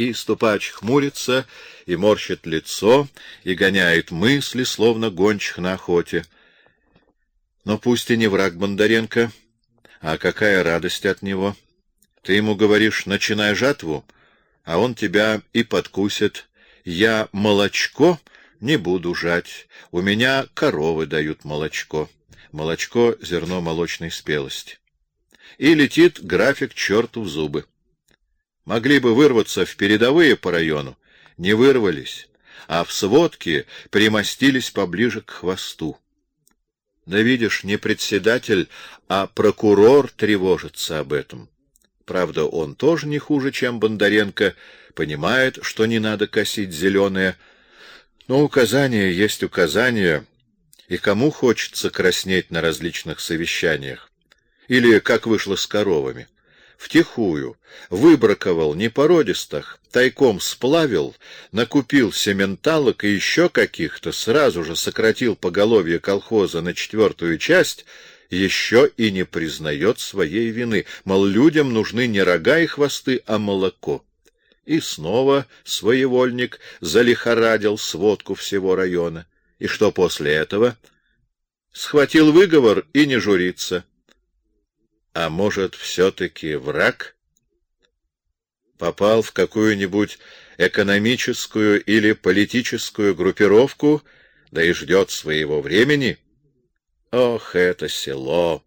И ступач хмурится, и морщит лицо, и гоняет мысли, словно гончих на охоте. Но пусть и не враг Бондаренко, а какая радость от него. Ты ему говоришь, начинай жатву, а он тебя и подкусит. Я молочко не буду жать, у меня коровы дают молочко. Молочко — зерно молочной спелости. И летит график черту в зубы. Могли бы вырваться в передовые по району, не вырвались, а в сводке примостились поближе к хвосту. Да видишь, не председатель, а прокурор тревожится об этом. Правда, он тоже не хуже, чем Бондаренко, понимает, что не надо косить зеленое, но указания есть указания, и кому хочется краснеть на различных совещаниях? Или как вышло с коровами? Втихую, выбраковал непородистых, тайком сплавил, накупил сементалок и еще каких-то, сразу же сократил поголовье колхоза на четвертую часть, еще и не признает своей вины, мол, людям нужны не рога и хвосты, а молоко. И снова своевольник залихорадил сводку всего района. И что после этого? Схватил выговор и не журится. А может, все-таки враг? Попал в какую-нибудь экономическую или политическую группировку, да и ждет своего времени? Ох, это село!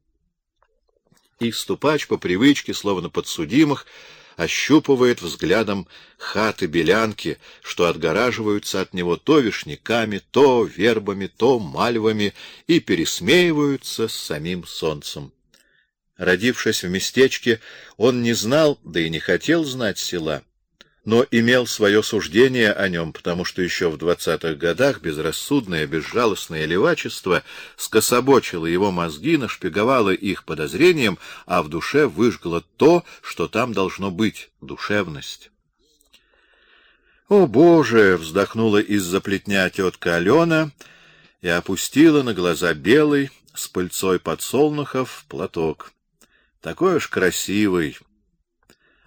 И ступач по привычке, словно подсудимых, ощупывает взглядом хаты-белянки, что отгораживаются от него то вишняками, то вербами, то мальвами и пересмеиваются с самим солнцем. Родившись в местечке, он не знал, да и не хотел знать села но имел свое суждение о нем, потому что еще в двадцатых годах безрассудное, безжалостное левачество скособочило его мозги, нашпиговало их подозрением, а в душе выжгло то, что там должно быть — душевность. «О, Боже!» — вздохнула из-за плетня тетка Алена и опустила на глаза белый с пыльцой подсолнухов платок. Такой уж красивый,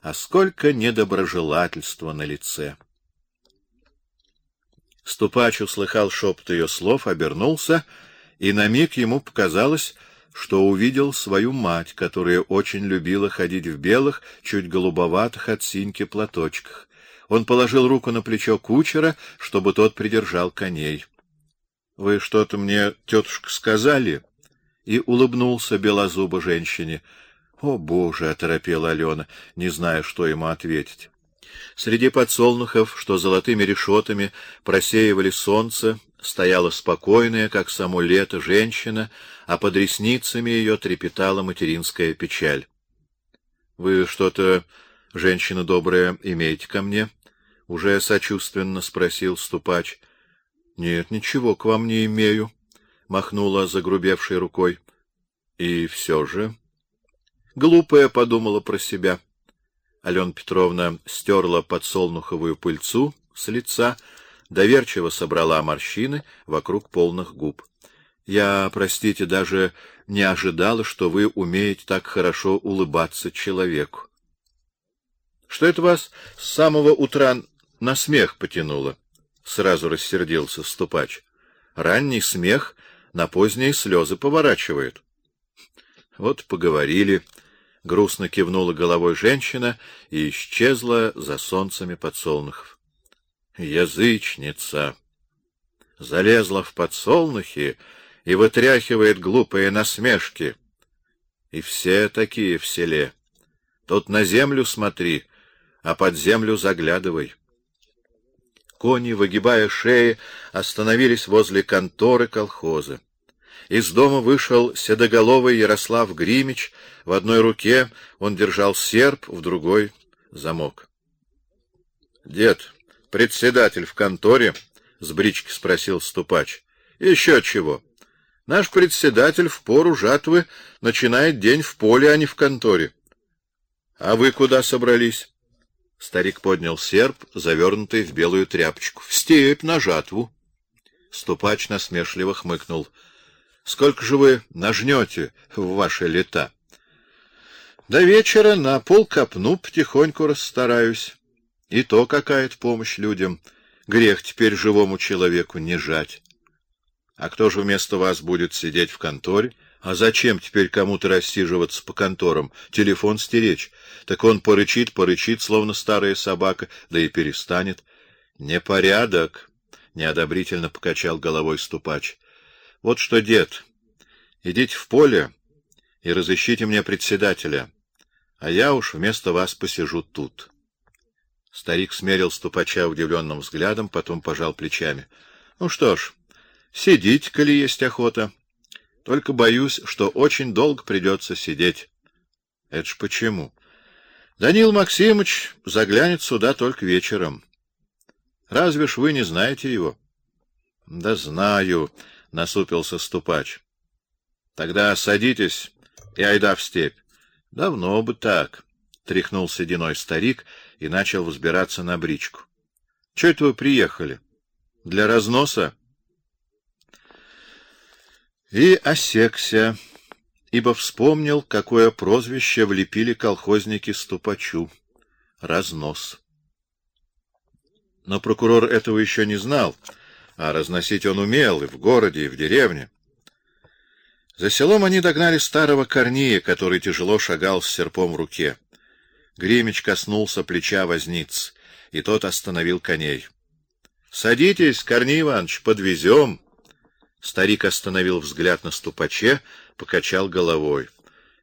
а сколько недоброжелательства на лице. Ступач услыхал шепот ее слов, обернулся, и на миг ему показалось, что увидел свою мать, которая очень любила ходить в белых, чуть голубоватых от синьки платочках. Он положил руку на плечо кучера, чтобы тот придержал коней. — Вы что-то мне, тетушка, сказали? И улыбнулся белозубо женщине. О, боже, оторопела Алена, не зная, что ему ответить. Среди подсолнухов, что золотыми решетами просеивали солнце, стояла спокойная, как само лето, женщина, а под ресницами ее трепетала материнская печаль. Вы что-то, женщина добрая, имеете ко мне? уже сочувственно спросил ступач. Нет, ничего к вам не имею, махнула загрубевшей рукой. И все же Глупая подумала про себя. Алена Петровна стерла подсолнуховую пыльцу с лица, доверчиво собрала морщины вокруг полных губ. Я, простите, даже не ожидала, что вы умеете так хорошо улыбаться человеку. Что это вас с самого утра на смех потянуло? Сразу рассердился ступач. Ранний смех на поздние слезы поворачивает. Вот поговорили, грустно кивнула головой женщина и исчезла за солнцами подсолнухов. Язычница залезла в подсолнухи и вытряхивает глупые насмешки. И все такие в селе. Тут на землю смотри, а под землю заглядывай. Кони, выгибая шеи, остановились возле конторы колхоза. Из дома вышел седоголовый Ярослав Гримич, в одной руке он держал серп, в другой — замок. — Дед, председатель в конторе? — с брички спросил ступач. — Еще чего. Наш председатель в пору жатвы начинает день в поле, а не в конторе. — А вы куда собрались? Старик поднял серп, завернутый в белую тряпочку. — В степь на жатву. Ступач насмешливо хмыкнул — Сколько же вы нажнете в ваши лета? До вечера на пол копну потихоньку расстараюсь. И то какая-то помощь людям. Грех теперь живому человеку не жать. А кто же вместо вас будет сидеть в конторе? А зачем теперь кому-то рассиживаться по конторам, телефон стеречь? Так он порычит, порычит, словно старая собака, да и перестанет. Непорядок, неодобрительно покачал головой ступач. Вот что, дед, идите в поле и разыщите мне председателя, а я уж вместо вас посижу тут. Старик смерил ступача удивленным взглядом, потом пожал плечами. Ну что ж, сидите, коли есть охота. Только боюсь, что очень долго придется сидеть. Это ж почему? Данил Максимович заглянет сюда только вечером. Разве ж вы не знаете его? Да знаю, насупился ступач. Тогда садитесь и айда в степь. Давно бы так, тряхнул сединой старик и начал взбираться на бричку. Что это вы приехали? Для разноса? И осекся, ибо вспомнил, какое прозвище влепили колхозники ступачу разнос. Но прокурор этого еще не знал, а разносить он умел и в городе, и в деревне. За селом они догнали старого Корнея, который тяжело шагал с серпом в руке. Гремич коснулся плеча возниц, и тот остановил коней. Садитесь, Корней Иванович, подвезем. Старик остановил взгляд на ступаче, покачал головой.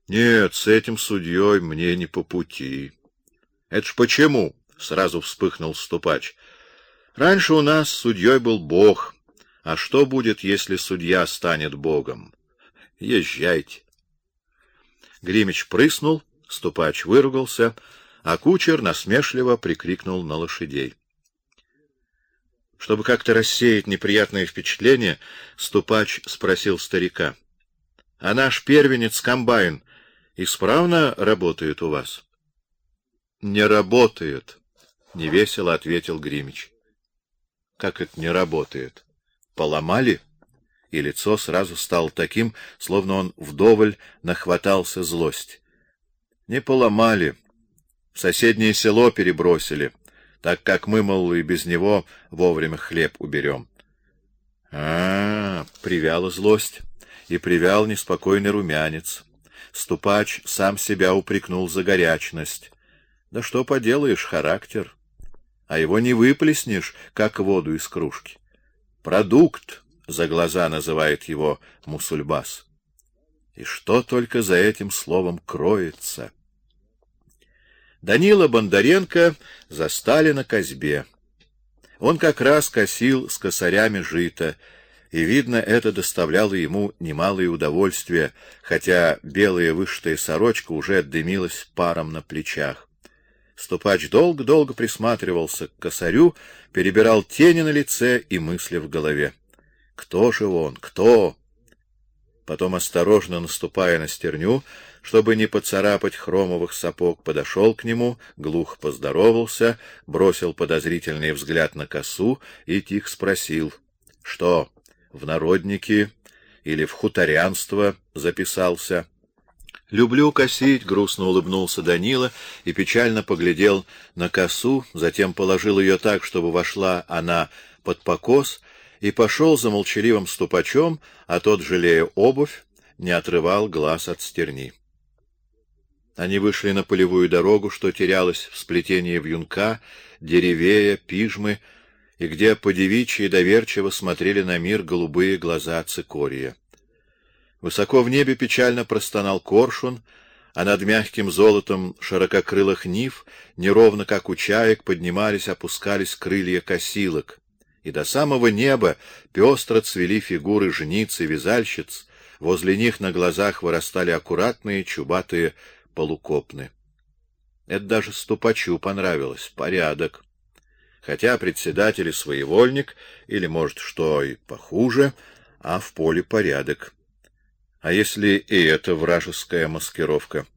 Нет, с этим судьей мне не по пути. Это ж почему? сразу вспыхнул ступач. Раньше у нас судьей был Бог. А что будет, если судья станет богом? Езжайте. Гримич прыснул, ступач выругался, а кучер насмешливо прикрикнул на лошадей. Чтобы как-то рассеять неприятные впечатления, ступач спросил старика: "А наш первенец комбайн исправно работает у вас?" "Не работает", невесело ответил Гримич. Как это не работает? Поломали? И лицо сразу стало таким, словно он вдоволь нахватался злости. Не поломали, в соседнее село перебросили, так как мы мол и без него вовремя хлеб уберем. А, -а, -а привяла злость и привял неспокойный румянец. Ступач сам себя упрекнул за горячность. Да что поделаешь, характер а его не выплеснешь, как воду из кружки. Продукт за глаза называет его Мусульбас. И что только за этим словом кроется? Данила Бондаренко застали на козьбе. Он как раз косил с косарями жито, и видно, это доставляло ему немалое удовольствие, хотя белая вышитая сорочка уже дымилась паром на плечах. Ступач долго-долго присматривался к косарю, перебирал тени на лице и мысли в голове. Кто же он? Кто? Потом осторожно наступая на стерню, чтобы не поцарапать хромовых сапог, подошел к нему, глухо поздоровался, бросил подозрительный взгляд на косу и тихо спросил: "Что, в народники или в хуторянство записался?" Люблю косить, грустно улыбнулся Данила и печально поглядел на косу, затем положил ее так, чтобы вошла она под покос, и пошел за молчаливым ступачом, а тот, жалея обувь, не отрывал глаз от стерни. Они вышли на полевую дорогу, что терялась в сплетении вьюнка, деревея, пижмы, и где подевичьи доверчиво смотрели на мир голубые глаза цикория. Высоко в небе печально простонал коршун, а над мягким золотом ширококрылых нив, неровно как у чаек, поднимались, опускались крылья косилок, и до самого неба пестро цвели фигуры жниц и вязальщиц, возле них на глазах вырастали аккуратные чубатые полукопны. Это даже ступачу понравилось, порядок. Хотя председатель и своевольник, или, может, что и похуже, а в поле порядок. А если и это вражеская маскировка?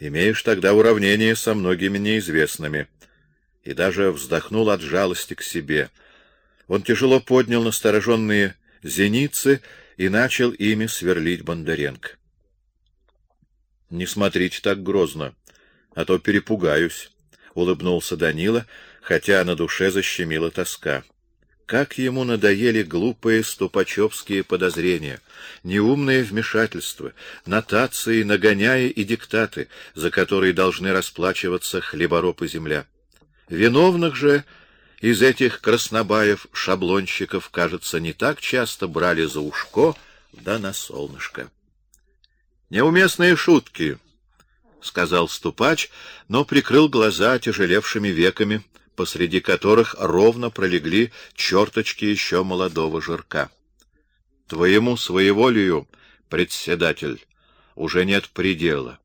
Имеешь тогда уравнение со многими неизвестными. И даже вздохнул от жалости к себе. Он тяжело поднял настороженные зеницы и начал ими сверлить Бондаренко. Не смотрите так грозно, а то перепугаюсь. — улыбнулся Данила, хотя на душе защемила тоска. Как ему надоели глупые ступачевские подозрения, неумные вмешательства, нотации, нагоняя и диктаты, за которые должны расплачиваться хлебороб и земля. Виновных же из этих краснобаев-шаблонщиков, кажется, не так часто брали за ушко, да на солнышко. Неуместные шутки, — сказал ступач, но прикрыл глаза тяжелевшими веками, посреди которых ровно пролегли черточки еще молодого жирка. Твоему своеволию, председатель, уже нет предела.